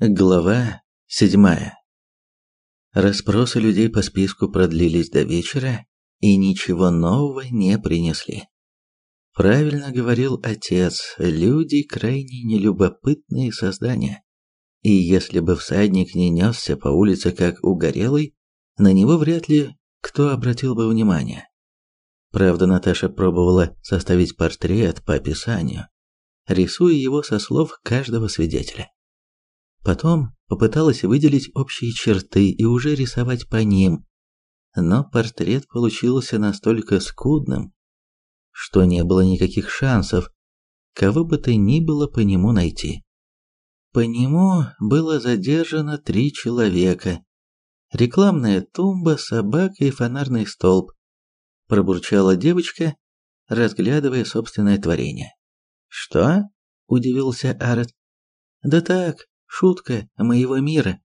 Глава седьмая. Расспросы людей по списку продлились до вечера и ничего нового не принесли. Правильно говорил отец, люди крайне нелюбопытные создания. И если бы всадник не несся по улице как угорелый, на него вряд ли кто обратил бы внимание. Правда, Наташа пробовала составить портрет по описанию, рисуя его со слов каждого свидетеля. Потом попыталась выделить общие черты и уже рисовать по ним, но портрет получился настолько скудным, что не было никаких шансов кого бы то ни было по нему найти. По нему было задержано три человека. Рекламная тумба, собака и фонарный столб. Пробурчала девочка, разглядывая собственное творение. «Что?» – удивился Арет. «Да так, Шутка моего мира.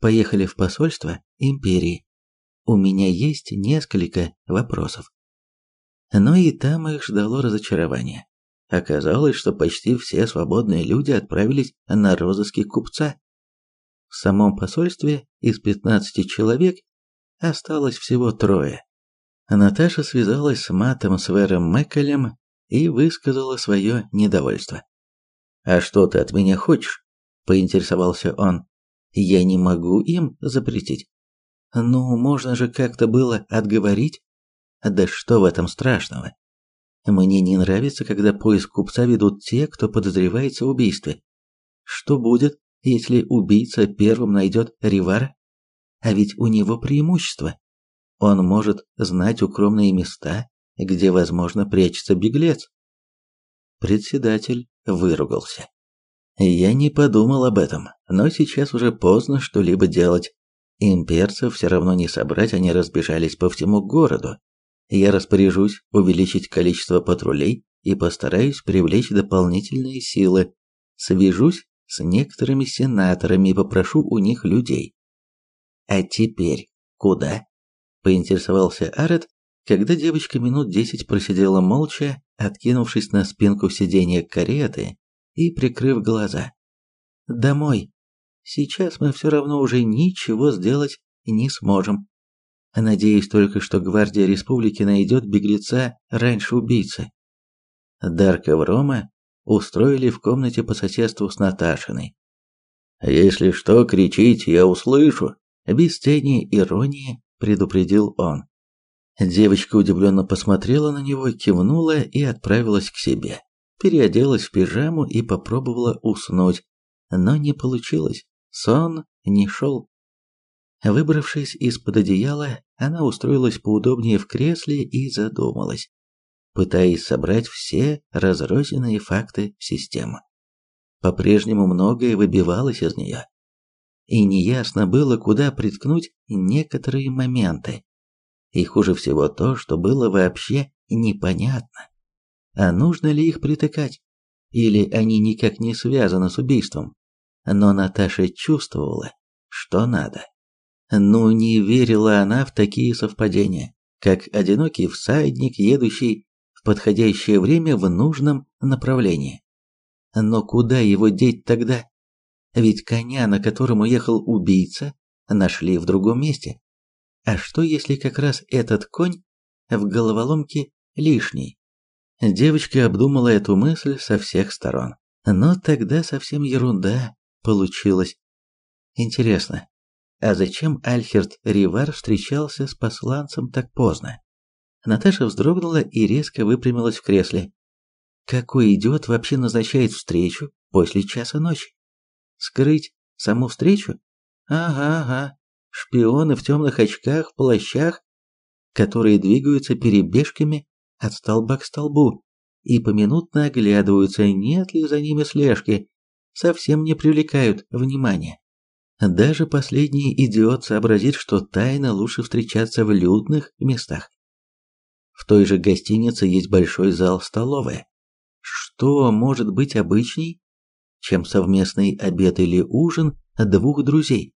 Поехали в посольство империи. У меня есть несколько вопросов. Но и там их ждало разочарование. Оказалось, что почти все свободные люди отправились на розыски купца. В самом посольстве из 15 человек осталось всего трое. Наташа связалась с матом Свером Мэккелем и высказала свое недовольство. «А что ты от меня хочешь?» Поинтересовался он. Я не могу им запретить. Ну, можно же как-то было отговорить. Да что в этом страшного? Мне не нравится, когда поиск купца ведут те, кто подозревается в убийстве. Что будет, если убийца первым найдет Ривара? А ведь у него преимущество. Он может знать укромные места, где, возможно, прячется беглец. Председатель выругался. Я не подумал об этом, но сейчас уже поздно что-либо делать. Имперцев все равно не собрать, они разбежались по всему городу. Я распоряжусь увеличить количество патрулей и постараюсь привлечь дополнительные силы. Свяжусь с некоторыми сенаторами и попрошу у них людей. А теперь куда? поинтересовался Арет, когда девочка минут десять просидела молча, откинувшись на спинку сиденья кареты и прикрыв глаза. «Домой. Сейчас мы все равно уже ничего сделать не сможем. Надеюсь только, что гвардия республики найдет беглеца раньше убийцы». Дарка Врома устроили в комнате по соседству с Наташиной. «Если что, кричите, я услышу», – без тени иронии предупредил он. Девочка удивленно посмотрела на него, кивнула и отправилась к себе переоделась в пижаму и попробовала уснуть, но не получилось, сон не шел. Выбравшись из-под одеяла, она устроилась поудобнее в кресле и задумалась, пытаясь собрать все разрозненные факты в систему. По-прежнему многое выбивалось из нее. И неясно было, куда приткнуть некоторые моменты. И хуже всего то, что было вообще непонятно. А нужно ли их притыкать? Или они никак не связаны с убийством? Но Наташа чувствовала, что надо. Ну, не верила она в такие совпадения, как одинокий всадник, едущий в подходящее время в нужном направлении. Но куда его деть тогда? Ведь коня, на котором уехал убийца, нашли в другом месте. А что если как раз этот конь в головоломке лишний? Девочка обдумала эту мысль со всех сторон. Но тогда совсем ерунда получилась. Интересно, а зачем Альхерт Ривар встречался с посланцем так поздно? Наташа вздрогнула и резко выпрямилась в кресле. Какой идиот вообще назначает встречу после часа ночи? Скрыть саму встречу? Ага, ага. Шпионы в темных очках, в плащах, которые двигаются перебежками от столба к столбу и поминутно оглядываются, нет ли за ними слежки, совсем не привлекают внимания. Даже последний идиот сообразит, что тайно лучше встречаться в людных местах. В той же гостинице есть большой зал-столовая. Что может быть обычней, чем совместный обед или ужин двух друзей?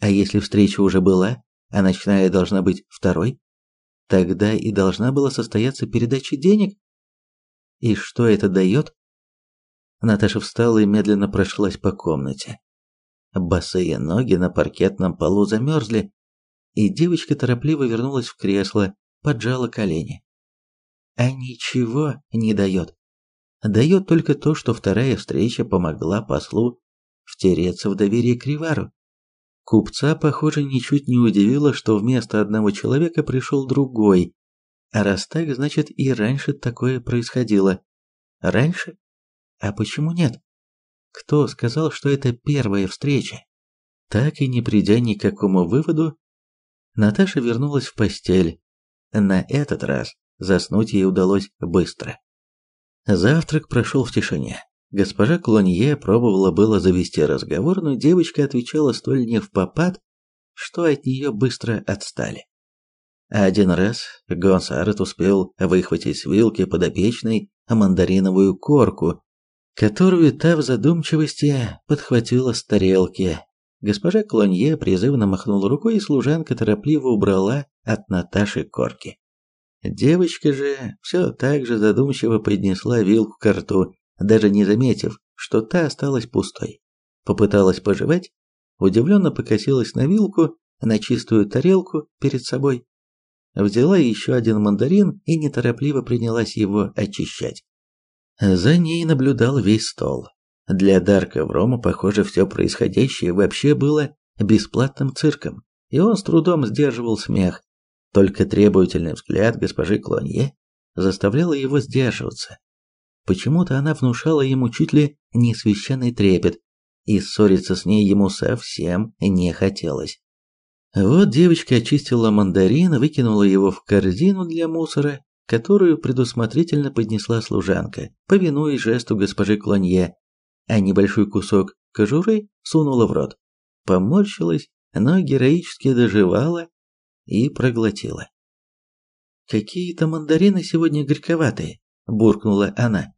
А если встреча уже была, а ночная должна быть второй? Тогда и должна была состояться передача денег. И что это дает? Наташа встала и медленно прошлась по комнате. босые ноги на паркетном полу замерзли, и девочка торопливо вернулась в кресло, поджала колени. А ничего не дает. Дает только то, что вторая встреча помогла послу втереться в доверие к Ривару. Купца, похоже, ничуть не удивило, что вместо одного человека пришел другой. А раз так, значит и раньше такое происходило. Раньше? А почему нет? Кто сказал, что это первая встреча? Так и не придя ни к какому выводу, Наташа вернулась в постель. На этот раз заснуть ей удалось быстро. Завтрак прошел в тишине. Госпожа Клонье пробовала было завести разговор, но девочка отвечала столь не в попад, что от нее быстро отстали. Один раз Гонсарет успел выхватить с вилки подопечной мандариновую корку, которую та в задумчивости подхватила с тарелки. Госпожа Клонье призывно махнула рукой, и служанка торопливо убрала от Наташи корки. Девочка же все так же задумчиво поднесла вилку к рту даже не заметив, что та осталась пустой. Попыталась пожевать, удивленно покосилась на вилку, на чистую тарелку перед собой. Взяла еще один мандарин и неторопливо принялась его очищать. За ней наблюдал весь стол. Для Дарка в Рому, похоже, все происходящее вообще было бесплатным цирком, и он с трудом сдерживал смех. Только требовательный взгляд госпожи Клонье заставлял его сдерживаться. Почему-то она внушала ему чуть ли не священный трепет, и ссориться с ней ему совсем не хотелось. Вот девочка очистила мандарин, выкинула его в корзину для мусора, которую предусмотрительно поднесла служанка, повинуясь жесту госпожи Клонье, а небольшой кусок кожуры сунула в рот. Поморщилась, но героически доживала и проглотила. «Какие-то мандарины сегодня горьковатые», – буркнула она.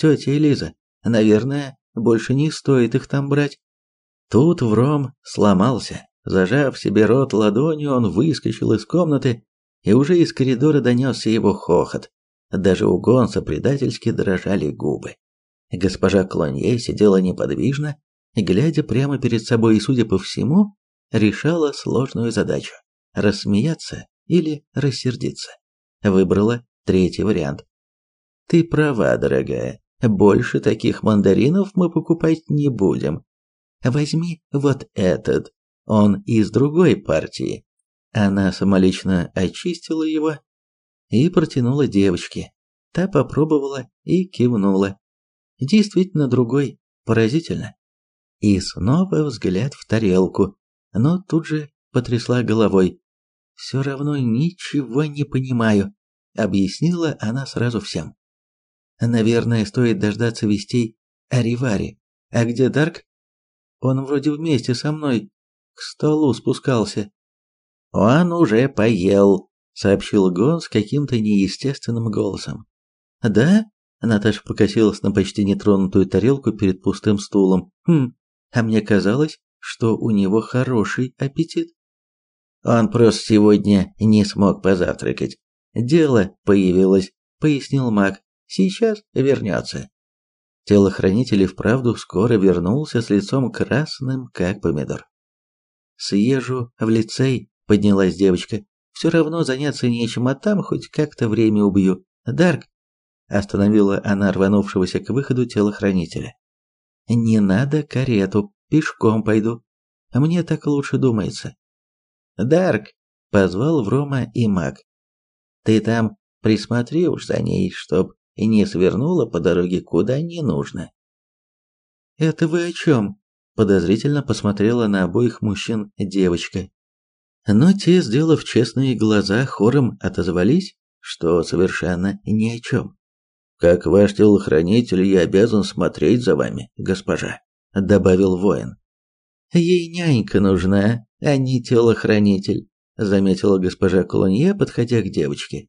Тетя Элиза, наверное, больше не стоит их там брать. Тут Вром сломался. Зажав себе рот ладонью, он выскочил из комнаты, и уже из коридора донесся его хохот. Даже у Гонса предательски дрожали губы. Госпожа Клонье сидела неподвижно, глядя прямо перед собой и, судя по всему, решала сложную задачу – рассмеяться или рассердиться. Выбрала третий вариант. «Ты права, дорогая. Больше таких мандаринов мы покупать не будем. Возьми вот этот, он из другой партии. Она самолично очистила его и протянула девочке. Та попробовала и кивнула. Действительно другой, поразительно. И снова взгляд в тарелку, но тут же потрясла головой. «Все равно ничего не понимаю», — объяснила она сразу всем. Наверное, стоит дождаться вестей о Риваре. А где Дарк? Он вроде вместе со мной к столу спускался. Он уже поел, сообщил Гон с каким-то неестественным голосом. Да? Наташа покосилась на почти нетронутую тарелку перед пустым стулом. Хм, а мне казалось, что у него хороший аппетит. Он просто сегодня не смог позавтракать. Дело появилось, пояснил маг. Сейчас вернется. Телохранитель и вправду скоро вернулся с лицом красным, как помидор. «Съезжу в лицей», — поднялась девочка. «Все равно заняться нечем, а там хоть как-то время убью. Дарк!» — остановила она рванувшегося к выходу телохранителя. «Не надо карету, пешком пойду. Мне так лучше думается». «Дарк!» — позвал Врома и маг. «Ты там присмотри уж за ней, чтоб не свернула по дороге куда не нужно. «Это вы о чем?» – подозрительно посмотрела на обоих мужчин девочка. Но те, сделав честные глаза, хором отозвались, что совершенно ни о чем. «Как ваш телохранитель, я обязан смотреть за вами, госпожа», – добавил воин. «Ей нянька нужна, а не телохранитель», – заметила госпожа Колонье, подходя к девочке.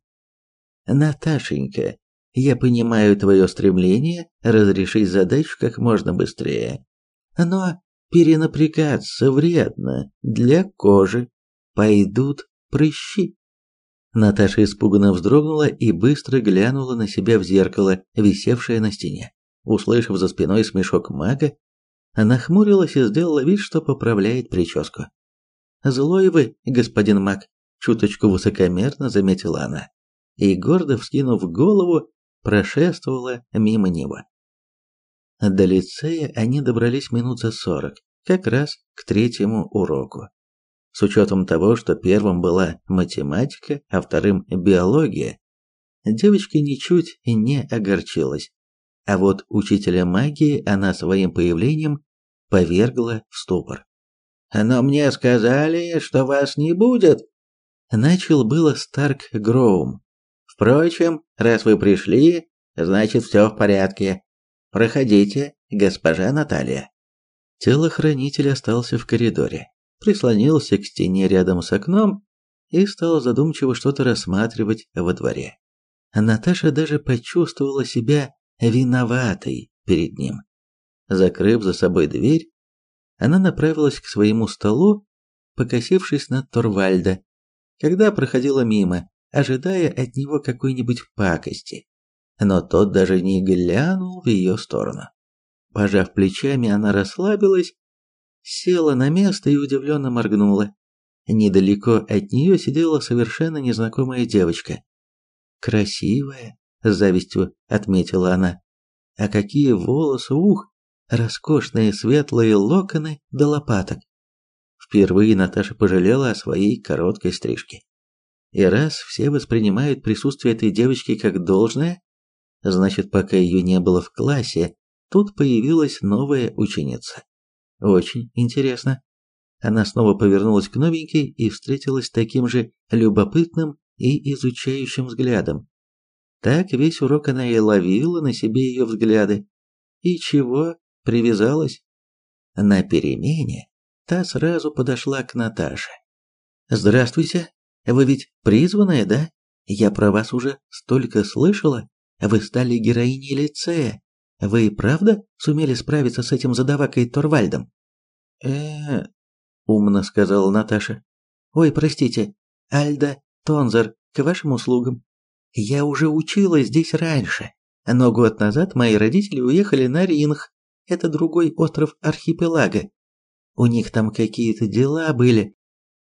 «Наташенька, я понимаю твое стремление разрешить задачу как можно быстрее. Но перенапрягаться вредно для кожи. Пойдут прыщи. Наташа испуганно вздрогнула и быстро глянула на себя в зеркало, висевшее на стене. Услышав за спиной смешок мага, нахмурилась и сделала вид, что поправляет прическу. «Злой вы, господин Мак», – чуточку высокомерно заметила она, и, гордо вскинув голову, прошествовала мимо него. До лицея они добрались минут за сорок, как раз к третьему уроку. С учетом того, что первым была математика, а вторым биология, девочка ничуть не огорчилась. А вот учителя магии она своим появлением повергла в ступор. «Но мне сказали, что вас не будет!» Начал было Старк Гроум. «Впрочем, раз вы пришли, значит все в порядке. Проходите, госпожа Наталья». Телохранитель остался в коридоре, прислонился к стене рядом с окном и стал задумчиво что-то рассматривать во дворе. Наташа даже почувствовала себя виноватой перед ним. Закрыв за собой дверь, она направилась к своему столу, покосившись на Торвальда, когда проходила мимо, ожидая от него какой-нибудь пакости. Но тот даже не глянул в ее сторону. Пожав плечами, она расслабилась, села на место и удивленно моргнула. Недалеко от нее сидела совершенно незнакомая девочка. «Красивая», — с завистью отметила она. «А какие волосы, ух! Роскошные светлые локоны до лопаток». Впервые Наташа пожалела о своей короткой стрижке. И раз все воспринимают присутствие этой девочки как должное, значит, пока ее не было в классе, Тут появилась новая ученица. Очень интересно. Она снова повернулась к новенькой и встретилась таким же любопытным и изучающим взглядом. Так весь урок она и ловила на себе ее взгляды. И чего? Привязалась? На перемене та сразу подошла к Наташе. «Здравствуйте. Вы ведь призванная, да? Я про вас уже столько слышала. Вы стали героиней лицея. Вы правда сумели справиться с этим задавакой Торвальдом? э умно сказала Наташа. Ой, простите, Альда Тонзер, к вашим услугам. Я уже училась здесь раньше, но год назад мои родители уехали на Ринг. Это другой остров архипелага. У них там какие-то дела были.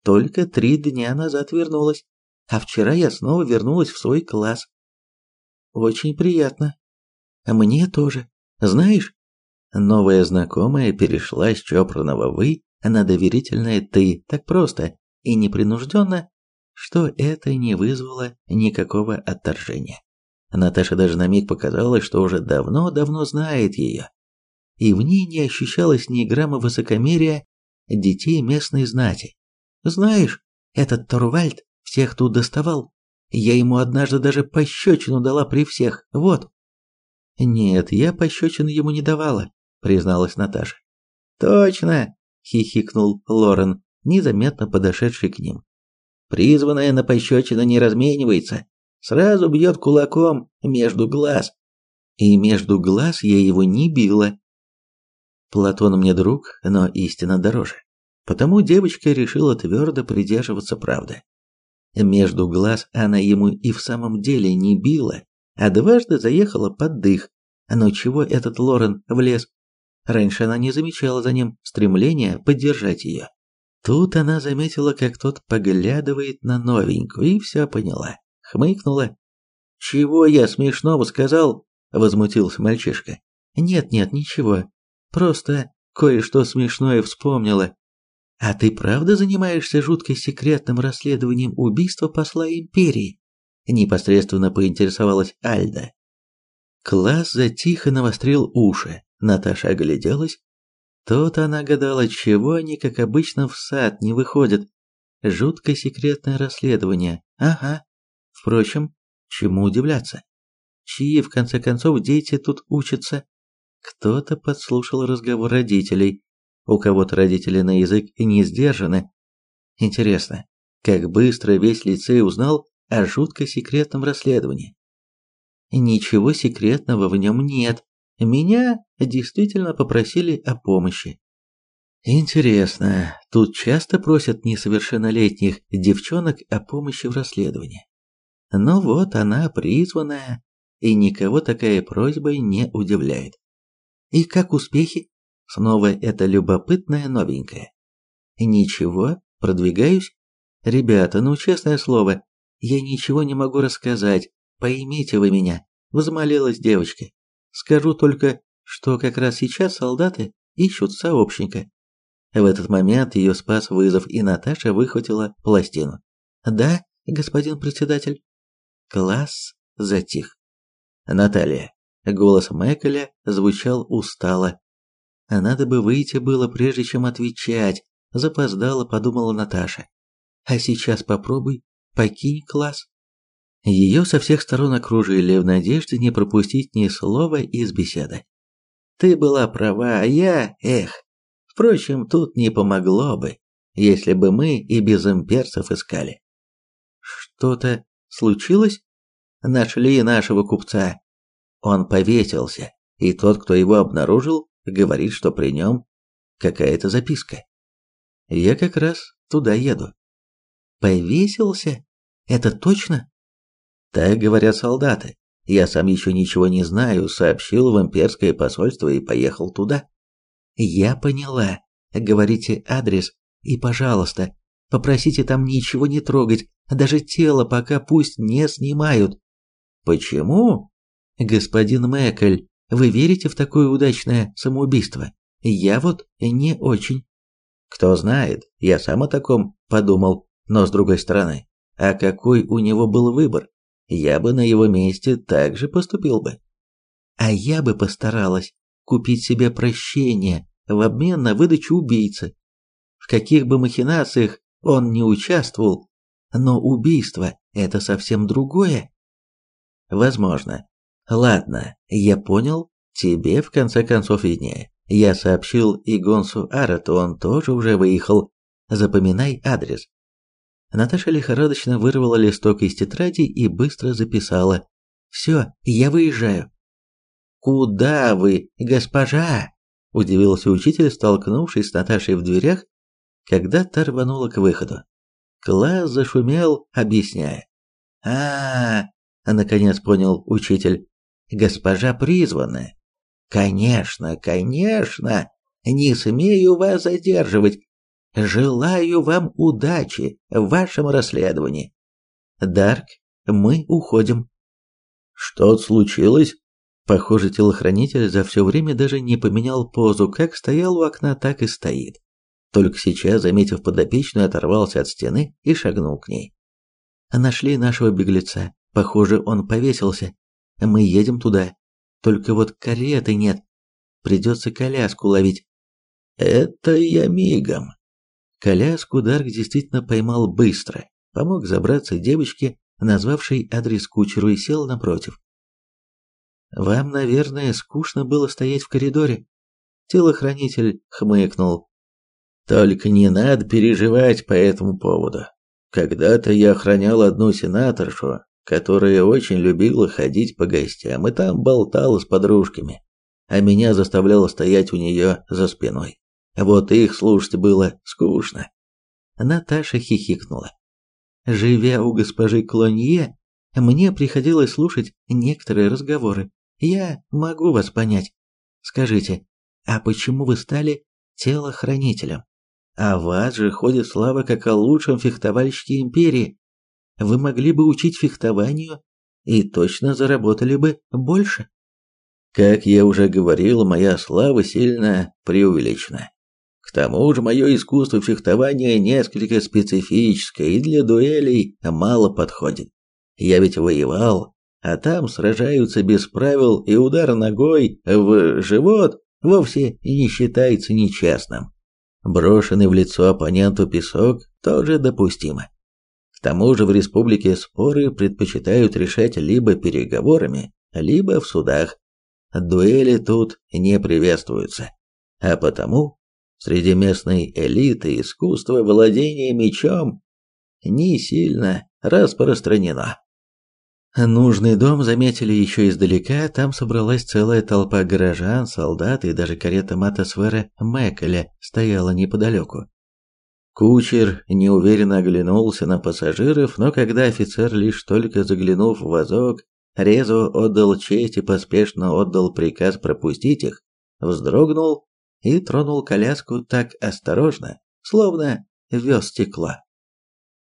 Только три дня назад вернулась, а вчера я снова вернулась в свой класс. Очень приятно, мне тоже. Знаешь, новая знакомая перешла с чопорного «вы» на доверительное «ты» так просто и непринужденно, что это не вызвало никакого отторжения. Наташа даже на миг показалось, что уже давно-давно знает ее. И в ней не ощущалось ни грамма высокомерия детей местной знати. Знаешь, этот Торвальд всех тут доставал. Я ему однажды даже пощечину дала при всех. Вот. «Нет, я пощечин ему не давала», — призналась Наташа. «Точно!» — хихикнул Лорен, незаметно подошедший к ним. «Призванная на пощечину не разменивается, сразу бьет кулаком между глаз. И между глаз я его не била. Платон мне друг, но истина дороже. Потому девочка решила твердо придерживаться правды. Между глаз она ему и в самом деле не била, а дважды заехала под дых. Но чего этот Лорен влез? Раньше она не замечала за ним стремления поддержать ее. Тут она заметила, как тот поглядывает на новенькую, и все поняла. Хмыкнула. «Чего я смешного сказал?» – возмутился мальчишка. «Нет-нет, ничего. Просто кое-что смешное вспомнила. А ты правда занимаешься жутко секретным расследованием убийства посла Империи?» непосредственно поинтересовалась Альда. Класс затихо навострил уши. Наташа огляделась. Тут она гадала, чего они, как обычно, в сад не выходят. Жуткое секретное расследование. Ага. Впрочем, чему удивляться? Чьи, в конце концов, дети тут учатся? Кто-то подслушал разговор родителей. У кого-то родители на язык не сдержаны. Интересно, как быстро весь лицей узнал о жутко секретном расследовании. Ничего секретного в нем нет. Меня действительно попросили о помощи. Интересно, тут часто просят несовершеннолетних девчонок о помощи в расследовании. Но вот она призванная, и никого такая просьба не удивляет. И как успехи? Снова это любопытное новенькое. Ничего, продвигаюсь. Ребята, ну честное слово, я ничего не могу рассказать. Поймите вы меня, взмолилась девочка. Скажу только, что как раз сейчас солдаты ищут сообщника. В этот момент ее спас вызов, и Наташа выхватила пластину. «Да, господин председатель». Класс затих. «Наталья». Голос Мэкеля звучал устало. «Надо бы выйти было, прежде чем отвечать», – запоздала, подумала Наташа. «А сейчас попробуй, покинь класс». Ее со всех сторон окружили в надежде не пропустить ни слова из беседы. «Ты была права, а я, эх, Впрочем, тут не помогло бы, если бы мы и без имперцев искали. Что-то случилось? Нашли нашего купца. Он повесился, и тот, кто его обнаружил, говорит, что при нем какая-то записка. Я как раз туда еду. Повесился? Это точно? Так говорят солдаты. Я сам еще ничего не знаю, сообщил в имперское посольство и поехал туда. Я поняла. Говорите адрес и, пожалуйста, попросите там ничего не трогать, даже тело пока пусть не снимают. Почему? Господин Мэкль, вы верите в такое удачное самоубийство? Я вот не очень. Кто знает, я сам о таком подумал, но с другой стороны, а какой у него был выбор? Я бы на его месте так же поступил бы. А я бы постаралась купить себе прощение в обмен на выдачу убийцы. В каких бы махинациях он не участвовал, но убийство – это совсем другое. Возможно. Ладно, я понял, тебе в конце концов виднее. Я сообщил Игонсу Арату, он тоже уже выехал. Запоминай адрес. Наташа лихорадочно вырвала листок из тетради и быстро записала. «Все, я выезжаю». «Куда вы, госпожа?» Удивился учитель, столкнувшись с Наташей в дверях, когда та рванула к выходу. Класс зашумел, объясняя. а, -а, -а наконец понял учитель. «Госпожа призванная». «Конечно, конечно, не смею вас задерживать. Желаю вам удачи в вашем расследовании. Дарк, мы уходим». «Что случилось?» Похоже, телохранитель за все время даже не поменял позу, как стоял у окна, так и стоит. Только сейчас, заметив подопечную, оторвался от стены и шагнул к ней. Нашли нашего беглеца. Похоже, он повесился. Мы едем туда. Только вот кареты нет. Придется коляску ловить. Это я мигом. Коляску Дарк действительно поймал быстро. Помог забраться девочке, назвавшей адрес кучеру, и сел напротив. Вам, наверное, скучно было стоять в коридоре. Телохранитель хмыкнул. Только не надо переживать по этому поводу. Когда-то я охранял одну сенаторшу, которая очень любила ходить по гостям и там болтала с подружками, а меня заставляла стоять у нее за спиной. Вот их слушать было скучно. Наташа хихикнула. Живя у госпожи Клонье, мне приходилось слушать некоторые разговоры. Я могу вас понять. Скажите, а почему вы стали телохранителем? А вас же ходит слава как о лучшем фехтовальщике империи. Вы могли бы учить фехтованию и точно заработали бы больше. Как я уже говорил, моя слава сильно преувеличена. К тому же мое искусство фехтования несколько специфическое и для дуэлей мало подходит. Я ведь воевал а там сражаются без правил, и удар ногой в живот вовсе не считается нечестным. Брошенный в лицо оппоненту песок тоже допустимо. К тому же в республике споры предпочитают решать либо переговорами, либо в судах. Дуэли тут не приветствуются. А потому среди местной элиты искусство владения мечом не сильно распространено. Нужный дом заметили еще издалека, там собралась целая толпа горожан, солдат и даже карета Матасвера Мэкеля стояла неподалеку. Кучер неуверенно оглянулся на пассажиров, но когда офицер, лишь только заглянув в вазок, резво отдал честь и поспешно отдал приказ пропустить их, вздрогнул и тронул коляску так осторожно, словно вез стекло.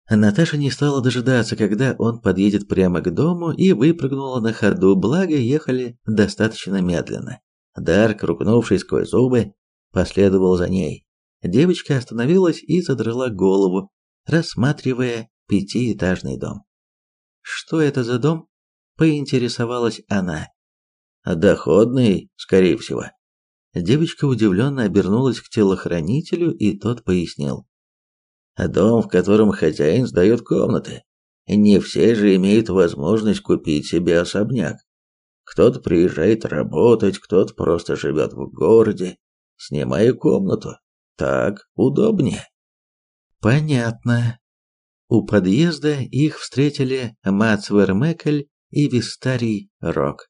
Наташа не стала дожидаться, когда он подъедет прямо к дому, и выпрыгнула на ходу, благо ехали достаточно медленно. Дарк, ругнувшись сквозь зубы, последовал за ней. Девочка остановилась и задрала голову, рассматривая пятиэтажный дом. «Что это за дом?» – поинтересовалась она. «Доходный, скорее всего». Девочка удивленно обернулась к телохранителю, и тот пояснил. «Дом, в котором хозяин сдает комнаты. Не все же имеют возможность купить себе особняк. Кто-то приезжает работать, кто-то просто живет в городе, снимая комнату. Так удобнее». «Понятно», у подъезда их встретили Мацвермекель и Вистарий Рок.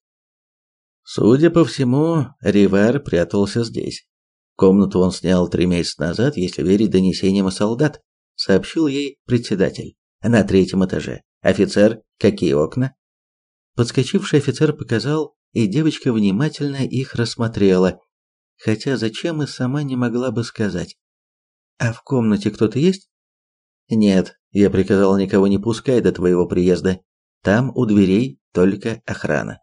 Судя по всему, Ривер прятался здесь. Комнату он снял три месяца назад, если верить донесениям солдат, сообщил ей председатель. На третьем этаже. Офицер, какие окна? Подскочивший офицер показал, и девочка внимательно их рассмотрела, хотя зачем и сама не могла бы сказать. А в комнате кто-то есть? Нет, я приказал никого не пускать до твоего приезда. Там у дверей только охрана.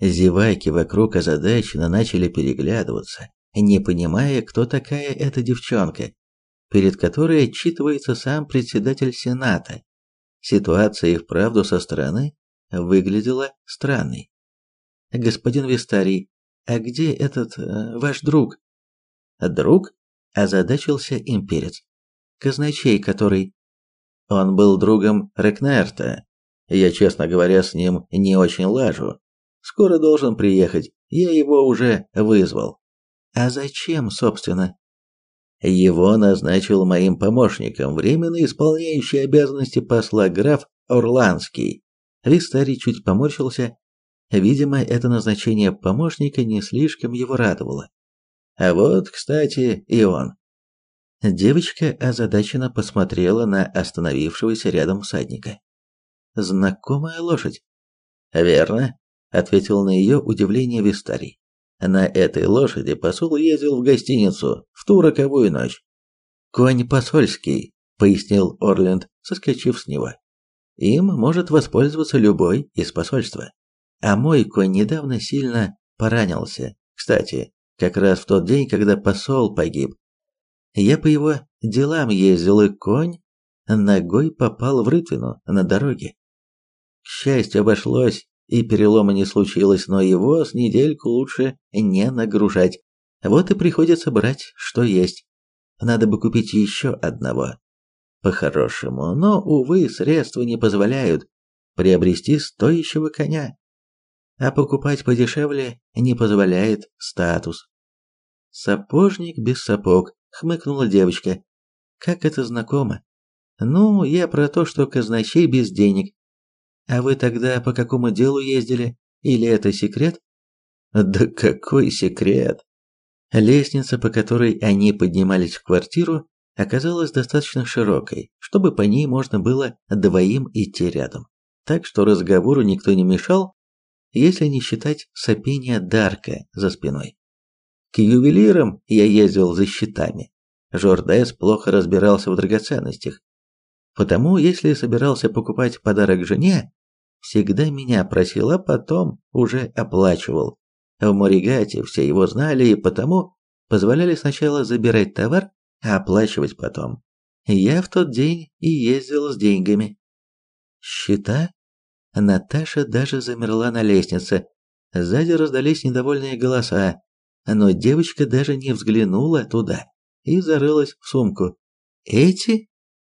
Зеваки вокруг озадаченно начали переглядываться, не понимая, кто такая эта девчонка, перед которой отчитывается сам председатель Сената. Ситуация и вправду со стороны выглядела странной. «Господин Вистарий, а где этот э, ваш друг?» «Друг?» – озадачился имперец. «Казначей, который он был другом Рекнерта. Я, честно говоря, с ним не очень лажу. Скоро должен приехать, я его уже вызвал. А зачем, собственно? Его назначил моим помощником, временно исполняющий обязанности посла граф Орландский. Вистарий чуть поморщился. Видимо, это назначение помощника не слишком его радовало. А вот, кстати, и он. Девочка озадаченно посмотрела на остановившегося рядом всадника. «Знакомая лошадь?» «Верно», — ответил на ее удивление Вистарий. «На этой лошади посол ездил в гостиницу в ту роковую ночь». «Конь посольский», — пояснил Орленд, соскочив с него. «Им может воспользоваться любой из посольства. А мой конь недавно сильно поранился. Кстати, как раз в тот день, когда посол погиб. Я по его делам ездил, и конь ногой попал в рытвину на дороге. К счастью, обошлось, и перелома не случилось, но его с недельку лучше не нагружать. Вот и приходится брать, что есть. Надо бы купить еще одного. По-хорошему, но, увы, средства не позволяют приобрести стоящего коня. А покупать подешевле не позволяет статус. Сапожник без сапог хмыкнула девочка. Как это знакомо? Ну, я про то, что казначей без денег. А вы тогда по какому делу ездили? Или это секрет? Да какой секрет? Лестница, по которой они поднимались в квартиру, оказалась достаточно широкой, чтобы по ней можно было двоим идти рядом. Так что разговору никто не мешал, если не считать сопения Дарка за спиной. К ювелирам я ездил за счетами. Жордес плохо разбирался в драгоценностях. Потому, если собирался покупать подарок жене, всегда меня просил, а потом уже оплачивал. В Моригате все его знали и потому позволяли сначала забирать товар, а оплачивать потом. Я в тот день и ездил с деньгами. Счета? Наташа даже замерла на лестнице. Сзади раздались недовольные голоса но девочка даже не взглянула туда и зарылась в сумку. «Эти?»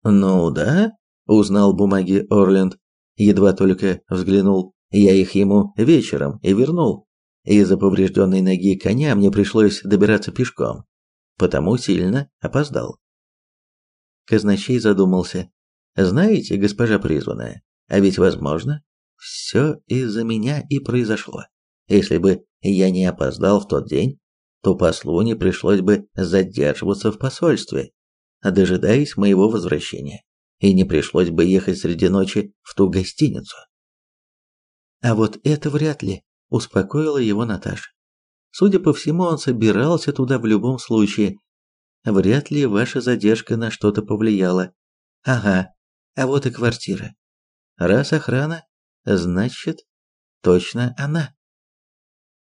«Ну да», — узнал бумаги Орленд. Едва только взглянул, я их ему вечером и вернул. Из-за поврежденной ноги коня мне пришлось добираться пешком, потому сильно опоздал. Казначей задумался. «Знаете, госпожа призванная, а ведь, возможно, все из-за меня и произошло. Если бы я не опоздал в тот день, то послу не пришлось бы задерживаться в посольстве, дожидаясь моего возвращения, и не пришлось бы ехать среди ночи в ту гостиницу. А вот это вряд ли, успокоила его Наташа. Судя по всему, он собирался туда в любом случае. Вряд ли ваша задержка на что-то повлияла. Ага, а вот и квартира. Раз охрана, значит, точно она.